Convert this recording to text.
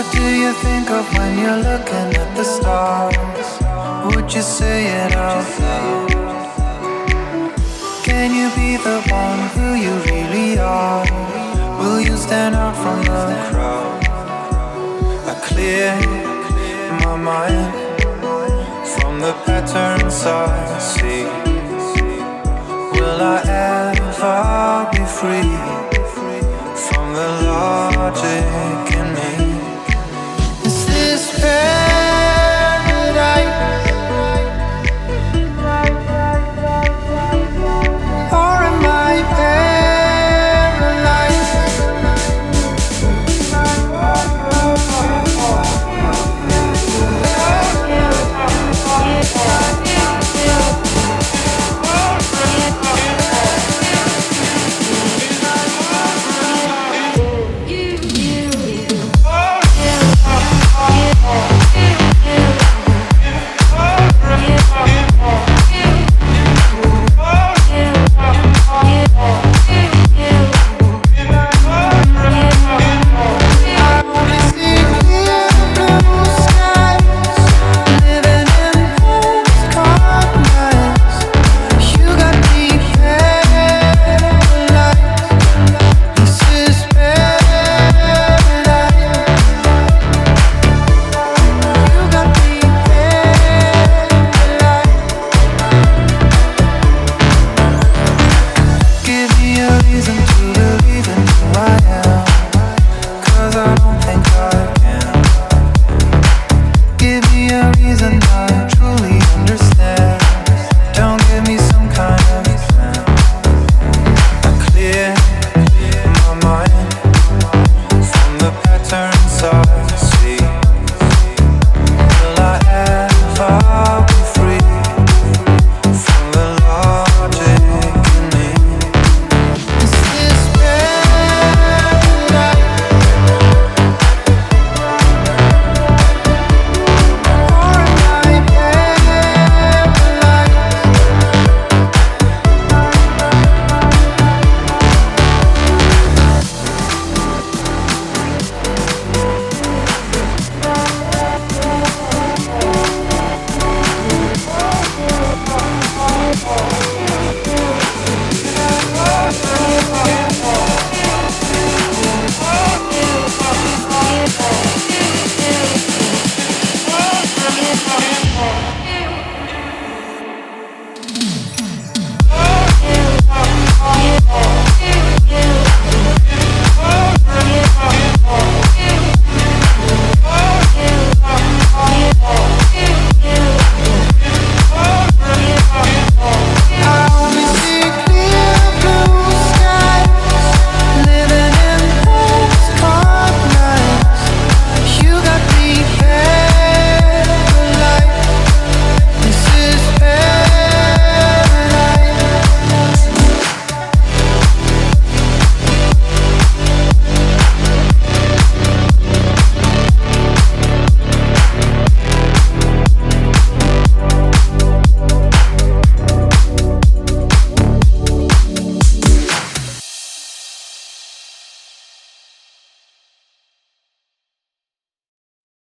What do you think of when you're looking at the stars? Would you say it out loud? Can you be the one who you really are? Will you stand out from the crowd? I clear my mind from the patterns I see. Will I ever be free